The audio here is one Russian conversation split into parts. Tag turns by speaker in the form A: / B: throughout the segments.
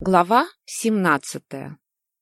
A: Глава семнадцатая.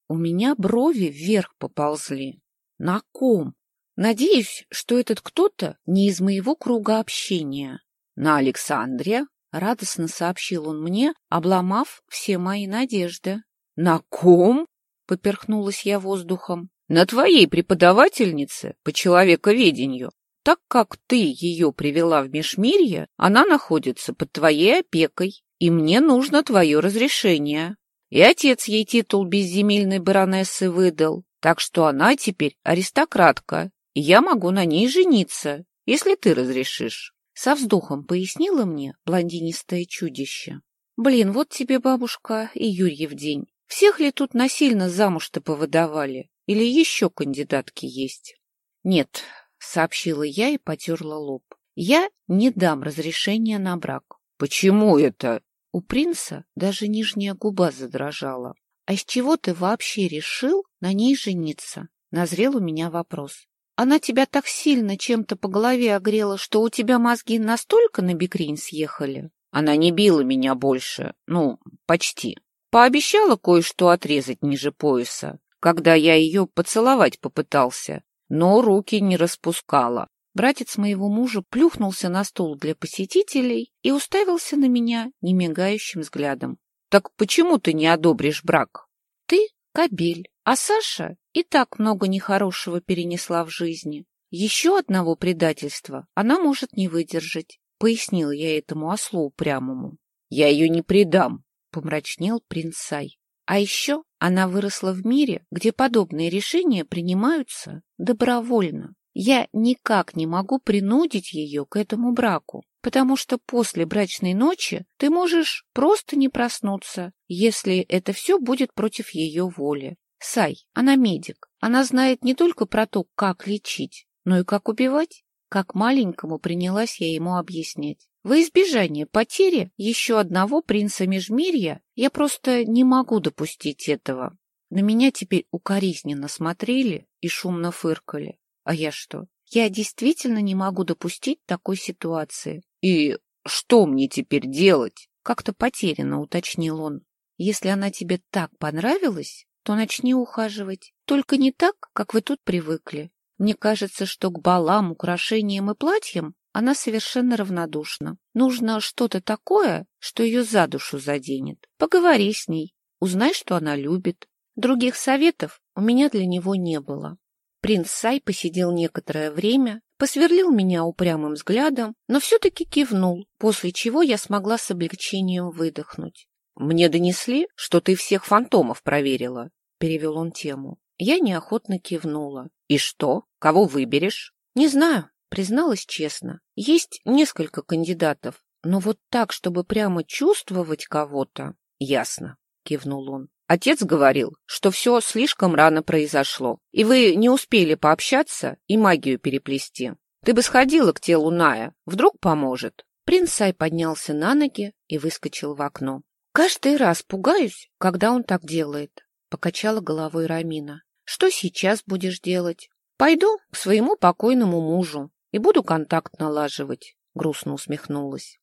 A: У меня брови вверх поползли. На ком? Надеюсь, что этот кто-то не из моего круга общения. На Александре, радостно сообщил он мне, обломав все мои надежды. На ком? Поперхнулась я воздухом. На твоей преподавательнице по человековедению. Так как ты ее привела в Межмирье, она находится под твоей опекой и мне нужно твое разрешение. И отец ей титул безземельной баронессы выдал, так что она теперь аристократка, и я могу на ней жениться, если ты разрешишь. Со вздохом пояснила мне блондинистое чудище. Блин, вот тебе бабушка и Юрьев день. Всех ли тут насильно замуж-то повыдавали? Или еще кандидатки есть? Нет, сообщила я и потерла лоб. Я не дам разрешения на брак. Почему это? У принца даже нижняя губа задрожала. «А из чего ты вообще решил на ней жениться?» Назрел у меня вопрос. «Она тебя так сильно чем-то по голове огрела, что у тебя мозги настолько на бикрень съехали?» «Она не била меня больше. Ну, почти. Пообещала кое-что отрезать ниже пояса, когда я ее поцеловать попытался, но руки не распускала. Братец моего мужа плюхнулся на стол для посетителей и уставился на меня немигающим взглядом. — Так почему ты не одобришь брак? — Ты — кобель, а Саша и так много нехорошего перенесла в жизни. Еще одного предательства она может не выдержать, — пояснил я этому ослу упрямому. — Я ее не предам, — помрачнел принц Сай. А еще она выросла в мире, где подобные решения принимаются добровольно. Я никак не могу принудить ее к этому браку, потому что после брачной ночи ты можешь просто не проснуться, если это все будет против ее воли. Сай, она медик. Она знает не только про то, как лечить, но и как убивать. Как маленькому принялась я ему объяснять. Во избежание потери еще одного принца Межмирья я просто не могу допустить этого. На меня теперь укоризненно смотрели и шумно фыркали. А я что? Я действительно не могу допустить такой ситуации. И что мне теперь делать? Как-то потерянно уточнил он. Если она тебе так понравилась, то начни ухаживать. Только не так, как вы тут привыкли. Мне кажется, что к балам, украшениям и платьям она совершенно равнодушна. Нужно что-то такое, что ее за душу заденет. Поговори с ней, узнай, что она любит. Других советов у меня для него не было. Принц Сай посидел некоторое время, посверлил меня упрямым взглядом, но все-таки кивнул, после чего я смогла с облегчением выдохнуть. «Мне донесли, что ты всех фантомов проверила», — перевел он тему. Я неохотно кивнула. «И что? Кого выберешь?» «Не знаю», — призналась честно. «Есть несколько кандидатов, но вот так, чтобы прямо чувствовать кого-то...» «Ясно», — кивнул он. Отец говорил, что все слишком рано произошло, и вы не успели пообщаться и магию переплести. Ты бы сходила к телу Ная, вдруг поможет. Принц Сай поднялся на ноги и выскочил в окно. Каждый раз пугаюсь, когда он так делает, покачала головой Рамина. Что сейчас будешь делать? Пойду к своему покойному мужу и буду контакт налаживать, грустно усмехнулась.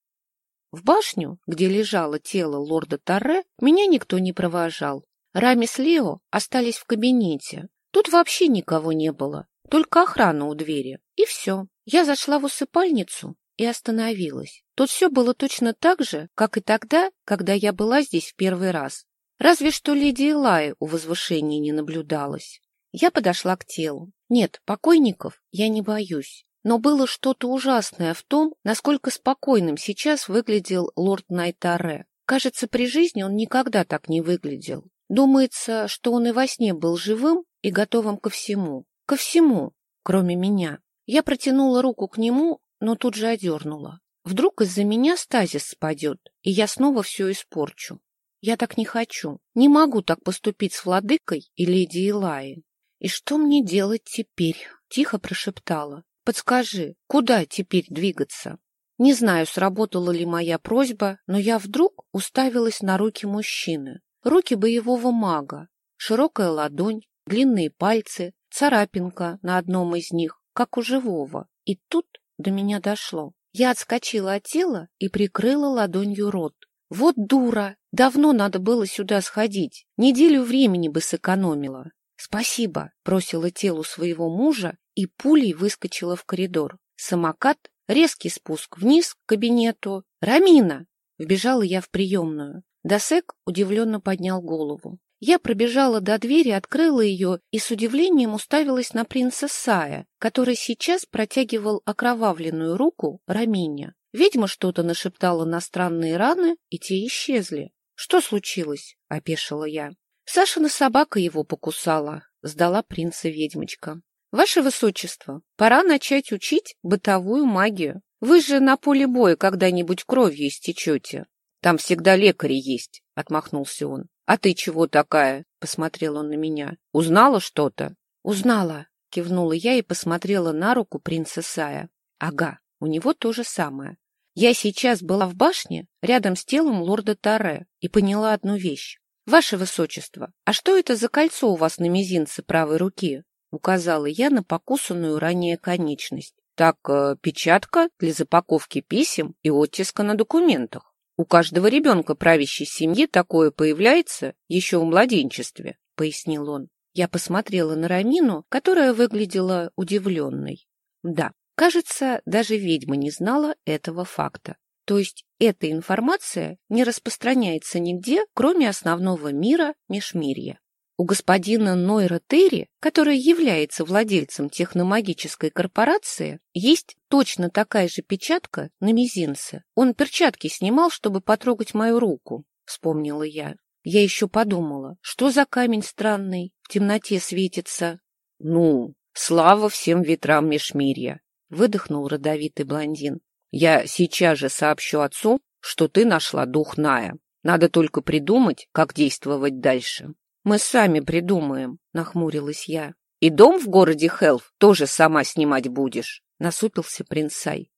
A: В башню, где лежало тело лорда Торре, меня никто не провожал. Рами с Лео остались в кабинете. Тут вообще никого не было, только охрана у двери. И все. Я зашла в усыпальницу и остановилась. Тут все было точно так же, как и тогда, когда я была здесь в первый раз. Разве что леди Элай у возвышения не наблюдалась. Я подошла к телу. Нет, покойников я не боюсь. Но было что-то ужасное в том, насколько спокойным сейчас выглядел лорд Найтаре. Кажется, при жизни он никогда так не выглядел. Думается, что он и во сне был живым и готовым ко всему. Ко всему, кроме меня. Я протянула руку к нему, но тут же одернула. Вдруг из-за меня стазис спадет, и я снова все испорчу. Я так не хочу. Не могу так поступить с владыкой и леди Илаи. И что мне делать теперь? Тихо прошептала. Подскажи, куда теперь двигаться? Не знаю, сработала ли моя просьба, но я вдруг уставилась на руки мужчины. Руки боевого мага, широкая ладонь, длинные пальцы, царапинка на одном из них, как у живого. И тут до меня дошло. Я отскочила от тела и прикрыла ладонью рот. Вот дура! Давно надо было сюда сходить. Неделю времени бы сэкономила. Спасибо, бросила телу своего мужа и пулей выскочила в коридор. Самокат, резкий спуск вниз к кабинету. «Рамина!» Вбежала я в приемную. Досек удивленно поднял голову. Я пробежала до двери, открыла ее и с удивлением уставилась на принца Сая, который сейчас протягивал окровавленную руку Рамине. Ведьма что-то нашептала на странные раны, и те исчезли. — Что случилось? — опешила я. — Сашина собака его покусала, — сдала принца ведьмочка. — Ваше Высочество, пора начать учить бытовую магию. Вы же на поле боя когда-нибудь кровью истечете. — Там всегда лекари есть, — отмахнулся он. — А ты чего такая? — посмотрел он на меня. — Узнала что-то? — Узнала, — кивнула я и посмотрела на руку принца Сая. — Ага, у него то же самое. Я сейчас была в башне рядом с телом лорда Таре и поняла одну вещь. «Ваше Высочество, а что это за кольцо у вас на мизинце правой руки?» Указала я на покусанную ранее конечность. «Так, э, печатка для запаковки писем и оттиска на документах. У каждого ребенка правящей семьи такое появляется еще в младенчестве», — пояснил он. Я посмотрела на Рамину, которая выглядела удивленной. Да, Кажется, даже ведьма не знала этого факта. То есть эта информация не распространяется нигде, кроме основного мира Межмирья. У господина Нойра Терри, который является владельцем техномагической корпорации, есть точно такая же печатка на мизинце. Он перчатки снимал, чтобы потрогать мою руку, вспомнила я. Я еще подумала, что за камень странный, в темноте светится. Ну, слава всем ветрам Межмирья выдохнул родовитый блондин. Я сейчас же сообщу отцу, что ты нашла дух Ная. Надо только придумать, как действовать дальше. Мы сами придумаем, нахмурилась я. И дом в городе Хелф тоже сама снимать будешь, насупился принцай.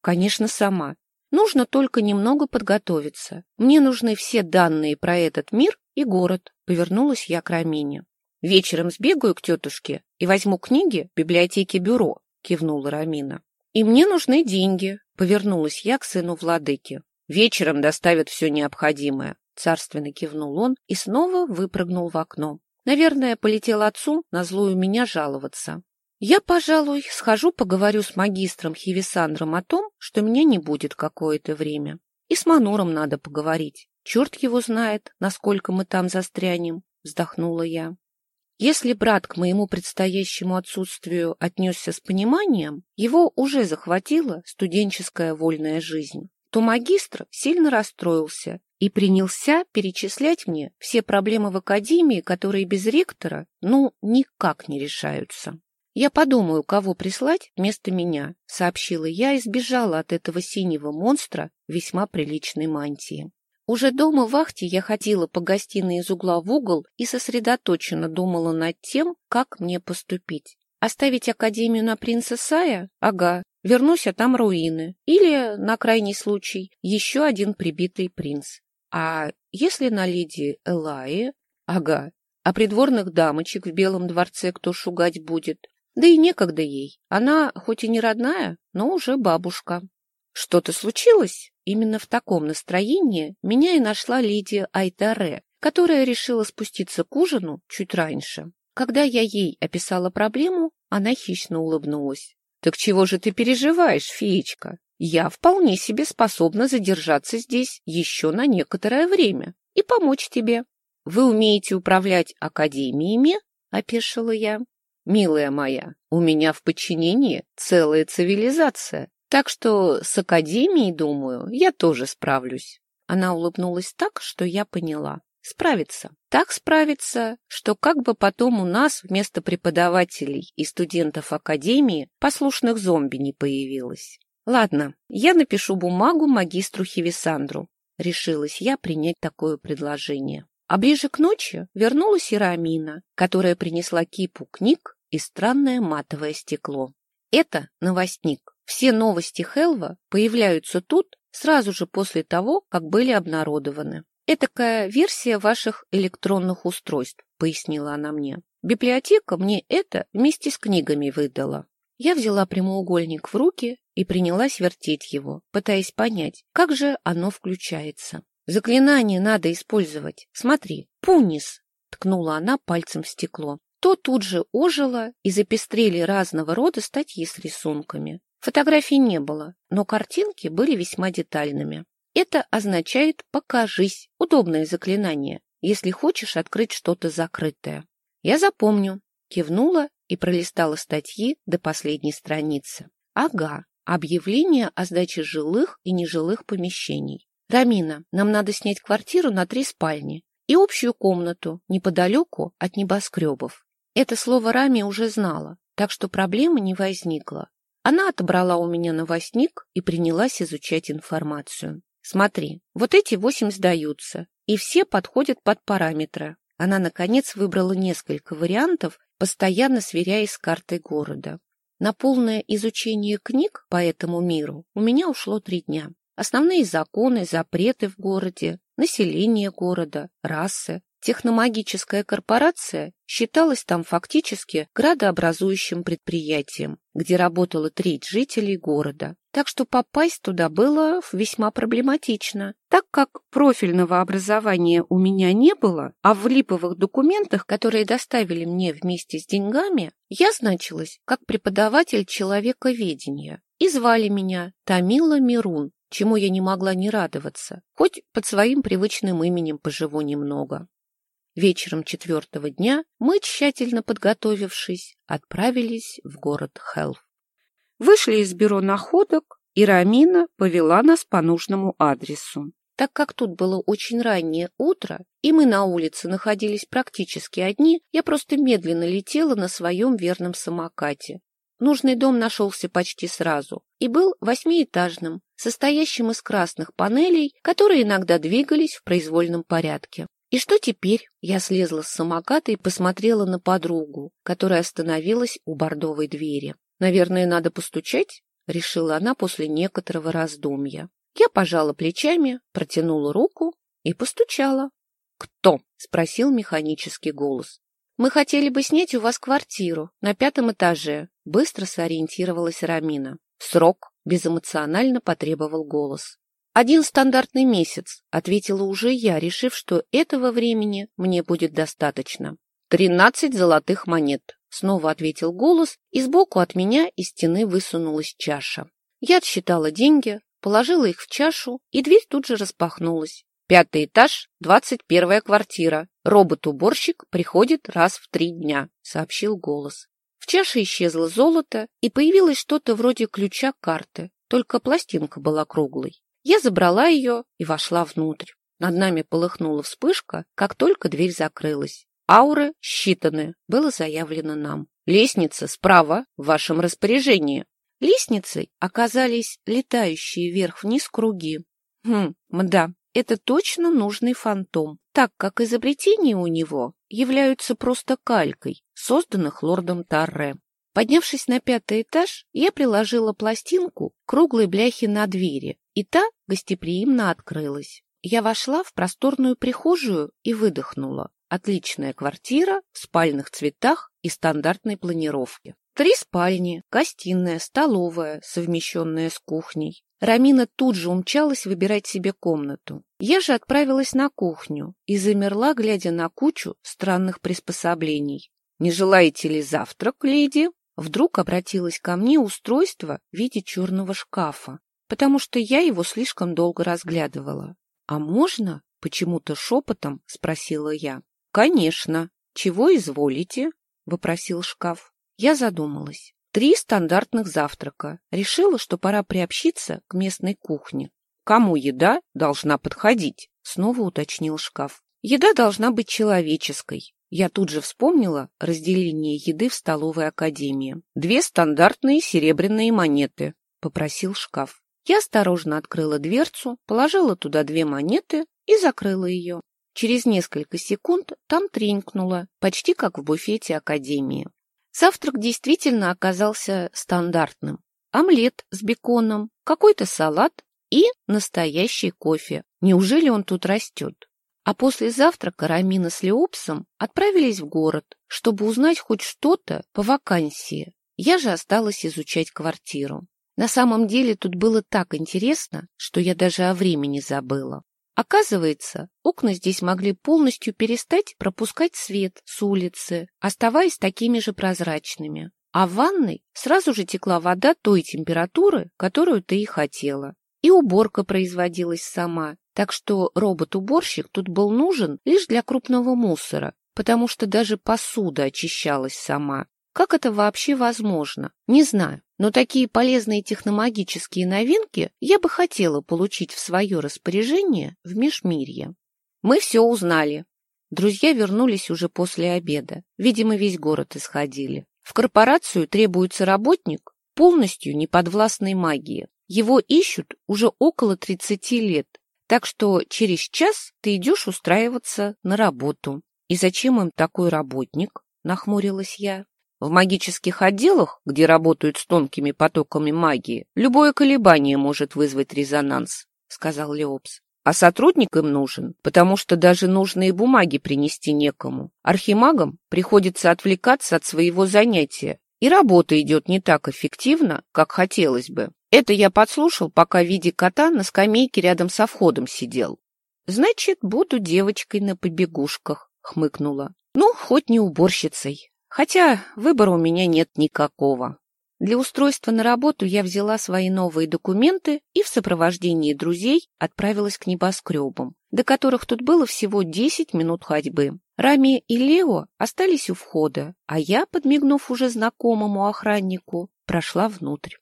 A: Конечно, сама. Нужно только немного подготовиться. Мне нужны все данные про этот мир и город, повернулась я к Рамине. Вечером сбегаю к тетушке и возьму книги в библиотеке бюро. — кивнула Рамина. «И мне нужны деньги», — повернулась я к сыну владыки. «Вечером доставят все необходимое», — царственно кивнул он и снова выпрыгнул в окно. Наверное, полетел отцу на злую меня жаловаться. Я, пожалуй, схожу поговорю с магистром Хивисандром о том, что меня не будет какое-то время. И с Мануром надо поговорить. Черт его знает, насколько мы там застрянем, вздохнула я. Если брат к моему предстоящему отсутствию отнесся с пониманием, его уже захватила студенческая вольная жизнь, то магистр сильно расстроился и принялся перечислять мне все проблемы в академии, которые без ректора, ну, никак не решаются. «Я подумаю, кого прислать вместо меня», — сообщила я и сбежала от этого синего монстра весьма приличной мантии. Уже дома в вахте я ходила по гостиной из угла в угол и сосредоточенно думала над тем, как мне поступить. Оставить академию на принца Сая? Ага. Вернусь, а там руины. Или, на крайний случай, еще один прибитый принц. А если на леди Элаи? Ага. А придворных дамочек в Белом дворце кто шугать будет? Да и некогда ей. Она хоть и не родная, но уже бабушка. Что-то случилось? Именно в таком настроении меня и нашла леди Айтаре, которая решила спуститься к ужину чуть раньше. Когда я ей описала проблему, она хищно улыбнулась. «Так чего же ты переживаешь, феечка? Я вполне себе способна задержаться здесь еще на некоторое время и помочь тебе. Вы умеете управлять академиями?» — опешила я. «Милая моя, у меня в подчинении целая цивилизация, так что с академией, думаю, я тоже справлюсь. Она улыбнулась так, что я поняла. Справиться. Так справиться, что как бы потом у нас вместо преподавателей и студентов академии послушных зомби не появилось. Ладно, я напишу бумагу магистру Хивисандру. Решилась я принять такое предложение. А ближе к ночи вернулась Ирамина, которая принесла кипу книг и странное матовое стекло. Это новостник. Все новости Хелва появляются тут сразу же после того, как были обнародованы. «Этакая версия ваших электронных устройств», — пояснила она мне. «Библиотека мне это вместе с книгами выдала». Я взяла прямоугольник в руки и принялась вертеть его, пытаясь понять, как же оно включается. Заклинание надо использовать. Смотри, пунис!» — ткнула она пальцем в стекло. То тут же ожило и запестрели разного рода статьи с рисунками. Фотографий не было, но картинки были весьма детальными. Это означает «покажись» — удобное заклинание, если хочешь открыть что-то закрытое. Я запомню, кивнула и пролистала статьи до последней страницы. Ага, объявление о сдаче жилых и нежилых помещений. Рамина, нам надо снять квартиру на три спальни и общую комнату неподалеку от небоскребов. Это слово Рами уже знала, так что проблемы не возникло. Она отобрала у меня новостник и принялась изучать информацию. Смотри, вот эти восемь сдаются, и все подходят под параметры. Она, наконец, выбрала несколько вариантов, постоянно сверяясь с картой города. На полное изучение книг по этому миру у меня ушло три дня. Основные законы, запреты в городе, население города, расы, Техномагическая корпорация считалась там фактически градообразующим предприятием, где работала треть жителей города. Так что попасть туда было весьма проблематично. Так как профильного образования у меня не было, а в липовых документах, которые доставили мне вместе с деньгами, я значилась как преподаватель человековедения. И звали меня Тамила Мирун, чему я не могла не радоваться, хоть под своим привычным именем поживу немного. Вечером четвертого дня мы, тщательно подготовившись, отправились в город Хелф. Вышли из бюро находок, и Рамина повела нас по нужному адресу. Так как тут было очень раннее утро, и мы на улице находились практически одни, я просто медленно летела на своем верном самокате. Нужный дом нашелся почти сразу и был восьмиэтажным, состоящим из красных панелей, которые иногда двигались в произвольном порядке. И что теперь? Я слезла с самоката и посмотрела на подругу, которая остановилась у бордовой двери. Наверное, надо постучать, решила она после некоторого раздумья. Я пожала плечами, протянула руку и постучала. «Кто?» — спросил механический голос. «Мы хотели бы снять у вас квартиру на пятом этаже», — быстро сориентировалась Рамина. «Срок», — безэмоционально потребовал голос. «Один стандартный месяц», — ответила уже я, решив, что этого времени мне будет достаточно. «Тринадцать золотых монет», — снова ответил голос, и сбоку от меня из стены высунулась чаша. Я отсчитала деньги, положила их в чашу, и дверь тут же распахнулась. «Пятый этаж, двадцать первая квартира. Робот-уборщик приходит раз в три дня», — сообщил голос. В чаше исчезло золото, и появилось что-то вроде ключа карты, только пластинка была круглой. Я забрала ее и вошла внутрь. Над нами полыхнула вспышка, как только дверь закрылась. Ауры считаны, было заявлено нам. Лестница справа в вашем распоряжении. Лестницей оказались летающие вверх-вниз круги. Хм, да, это точно нужный фантом, так как изобретения у него являются просто калькой, созданных лордом Тарре. Поднявшись на пятый этаж, я приложила пластинку к круглой бляхе на двери, и та гостеприимно открылась. Я вошла в просторную прихожую и выдохнула. Отличная квартира в спальных цветах и стандартной планировке. Три спальни, гостиная, столовая, совмещенная с кухней. Рамина тут же умчалась выбирать себе комнату. Я же отправилась на кухню и замерла, глядя на кучу странных приспособлений. «Не желаете ли завтрак, леди?» Вдруг обратилось ко мне устройство в виде черного шкафа потому что я его слишком долго разглядывала. «А можно?» — почему-то шепотом спросила я. «Конечно. Чего изволите?» — вопросил шкаф. Я задумалась. Три стандартных завтрака. Решила, что пора приобщиться к местной кухне. «Кому еда должна подходить?» — снова уточнил шкаф. «Еда должна быть человеческой». Я тут же вспомнила разделение еды в столовой академии. «Две стандартные серебряные монеты», — попросил шкаф. Я осторожно открыла дверцу, положила туда две монеты и закрыла ее. Через несколько секунд там тренькнуло, почти как в буфете Академии. Завтрак действительно оказался стандартным. Омлет с беконом, какой-то салат и настоящий кофе. Неужели он тут растет? А после завтрака Рамина с Леопсом отправились в город, чтобы узнать хоть что-то по вакансии. Я же осталась изучать квартиру. На самом деле тут было так интересно, что я даже о времени забыла. Оказывается, окна здесь могли полностью перестать пропускать свет с улицы, оставаясь такими же прозрачными. А в ванной сразу же текла вода той температуры, которую ты и хотела. И уборка производилась сама, так что робот-уборщик тут был нужен лишь для крупного мусора, потому что даже посуда очищалась сама. Как это вообще возможно? Не знаю, но такие полезные техномагические новинки я бы хотела получить в свое распоряжение в Межмирье. Мы все узнали. Друзья вернулись уже после обеда. Видимо, весь город исходили. В корпорацию требуется работник, полностью неподвластной магии. Его ищут уже около 30 лет, так что через час ты идешь устраиваться на работу. И зачем им такой работник? Нахмурилась я. В магических отделах, где работают с тонкими потоками магии, любое колебание может вызвать резонанс, сказал Леопс. А сотрудник им нужен, потому что даже нужные бумаги принести некому. Архимагам приходится отвлекаться от своего занятия, и работа идет не так эффективно, как хотелось бы. Это я подслушал, пока в виде кота на скамейке рядом со входом сидел. «Значит, буду девочкой на побегушках», — хмыкнула. «Ну, хоть не уборщицей, Хотя выбора у меня нет никакого. Для устройства на работу я взяла свои новые документы и в сопровождении друзей отправилась к небоскребам, до которых тут было всего 10 минут ходьбы. Рами и Лео остались у входа, а я, подмигнув уже знакомому охраннику, прошла внутрь.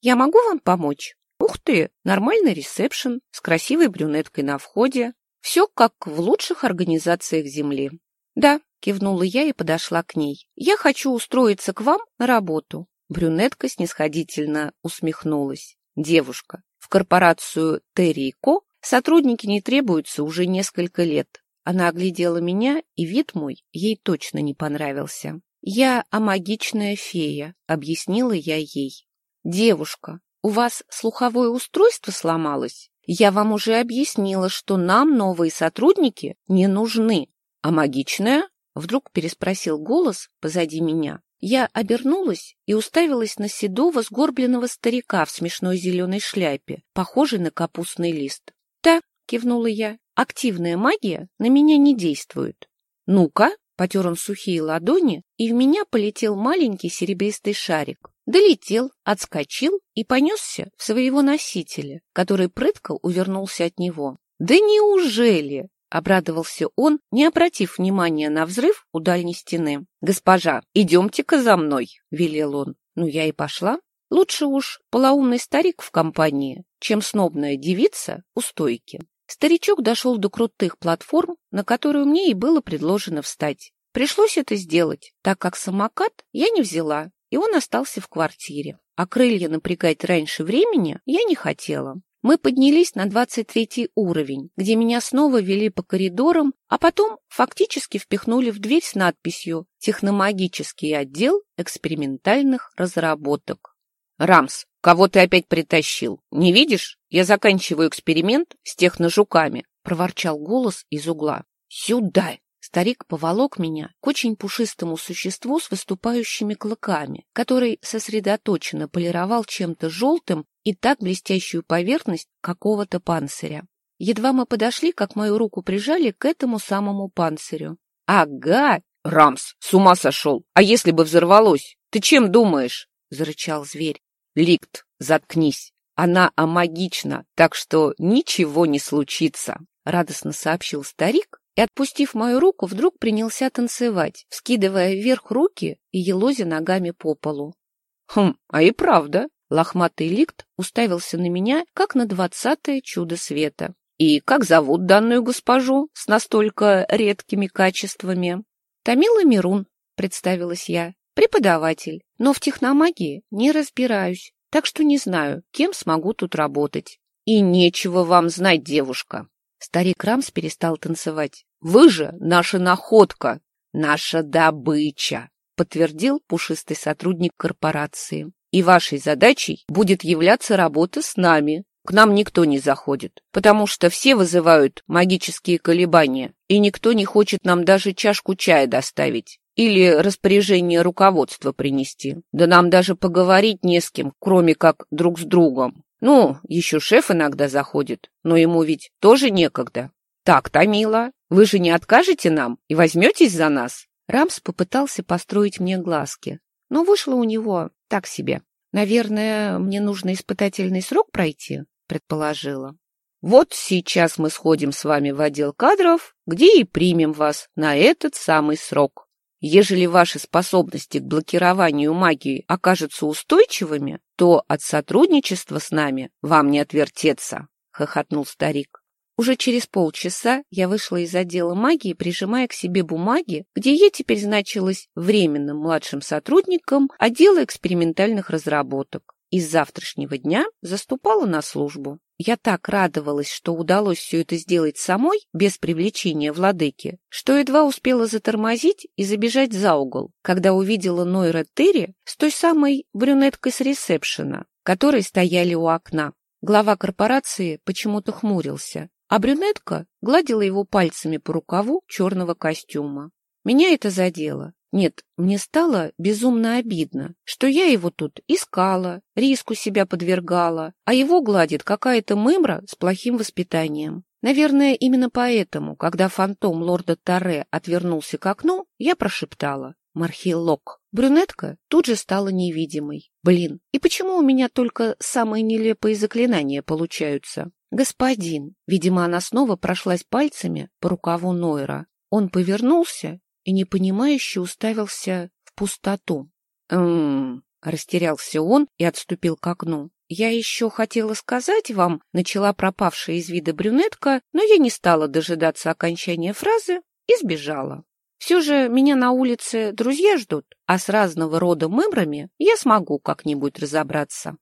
A: «Я могу вам помочь?» «Ух ты! Нормальный ресепшн с красивой брюнеткой на входе. Все как в лучших организациях Земли. Да, Кивнула я и подошла к ней. «Я хочу устроиться к вам на работу». Брюнетка снисходительно усмехнулась. «Девушка, в корпорацию Терри сотрудники не требуются уже несколько лет». Она оглядела меня, и вид мой ей точно не понравился. «Я амагичная фея», — объяснила я ей. «Девушка, у вас слуховое устройство сломалось? Я вам уже объяснила, что нам новые сотрудники не нужны. А магичная? Вдруг переспросил голос позади меня. Я обернулась и уставилась на седого сгорбленного старика в смешной зеленой шляпе, похожей на капустный лист. «Да», — кивнула я, — «активная магия на меня не действует». «Ну-ка», — потер он сухие ладони, и в меня полетел маленький серебристый шарик. Долетел, отскочил и понесся в своего носителя, который прытко увернулся от него. «Да неужели?» — обрадовался он, не обратив внимания на взрыв у дальней стены. «Госпожа, идемте-ка за мной!» — велел он. Ну, я и пошла. Лучше уж полоумный старик в компании, чем снобная девица у стойки. Старичок дошел до крутых платформ, на которую мне и было предложено встать. Пришлось это сделать, так как самокат я не взяла, и он остался в квартире. А крылья напрягать раньше времени я не хотела. Мы поднялись на 23 уровень, где меня снова вели по коридорам, а потом фактически впихнули в дверь с надписью «Техномагический отдел экспериментальных разработок». «Рамс, кого ты опять притащил? Не видишь? Я заканчиваю эксперимент с техножуками», — проворчал голос из угла. «Сюда!» Старик поволок меня к очень пушистому существу с выступающими клыками, который сосредоточенно полировал чем-то желтым и так блестящую поверхность какого-то панциря. Едва мы подошли, как мою руку прижали к этому самому панцирю. «Ага! Рамс, с ума сошел! А если бы взорвалось? Ты чем думаешь?» — зарычал зверь. «Ликт, заткнись! Она амагична, так что ничего не случится!» — радостно сообщил старик и, отпустив мою руку, вдруг принялся танцевать, вскидывая вверх руки и елозя ногами по полу. «Хм, а и правда!» Лохматый ликт уставился на меня, как на двадцатое чудо света. «И как зовут данную госпожу с настолько редкими качествами?» «Тамила Мирун», — представилась я, — «преподаватель, но в техномагии не разбираюсь, так что не знаю, кем смогу тут работать». «И нечего вам знать, девушка!» Старик Рамс перестал танцевать. Вы же наша находка, наша добыча, подтвердил пушистый сотрудник корпорации. И вашей задачей будет являться работа с нами. К нам никто не заходит, потому что все вызывают магические колебания, и никто не хочет нам даже чашку чая доставить или распоряжение руководства принести. Да нам даже поговорить не с кем, кроме как друг с другом. Ну, еще шеф иногда заходит, но ему ведь тоже некогда. Так, Томила, вы же не откажете нам и возьметесь за нас? Рамс попытался построить мне глазки, но вышло у него так себе. Наверное, мне нужно испытательный срок пройти, предположила. Вот сейчас мы сходим с вами в отдел кадров, где и примем вас на этот самый срок. Ежели ваши способности к блокированию магии окажутся устойчивыми, то от сотрудничества с нами вам не отвертеться, — хохотнул старик. Уже через полчаса я вышла из отдела магии, прижимая к себе бумаги, где я теперь значилась временным младшим сотрудником отдела экспериментальных разработок и с завтрашнего дня заступала на службу. Я так радовалась, что удалось все это сделать самой, без привлечения владыки, что едва успела затормозить и забежать за угол, когда увидела Нойра Терри с той самой брюнеткой с ресепшена, которые стояли у окна. Глава корпорации почему-то хмурился, а брюнетка гладила его пальцами по рукаву черного костюма. Меня это задело. Нет, мне стало безумно обидно, что я его тут искала, риску себя подвергала, а его гладит какая-то мымра с плохим воспитанием. Наверное, именно поэтому, когда фантом лорда Таре отвернулся к окну, я прошептала «Мархилок». Брюнетка тут же стала невидимой. Блин, и почему у меня только самые нелепые заклинания получаются? Господин, видимо, она снова прошлась пальцами по рукаву Нойра. Он повернулся и непонимающе уставился в пустоту. «М-м-м», растерялся он и отступил к окну. «Я еще хотела сказать вам», — начала пропавшая из вида брюнетка, но я не стала дожидаться окончания фразы и сбежала. Все же меня на улице друзья ждут, а с разного рода мымрами я смогу как-нибудь разобраться.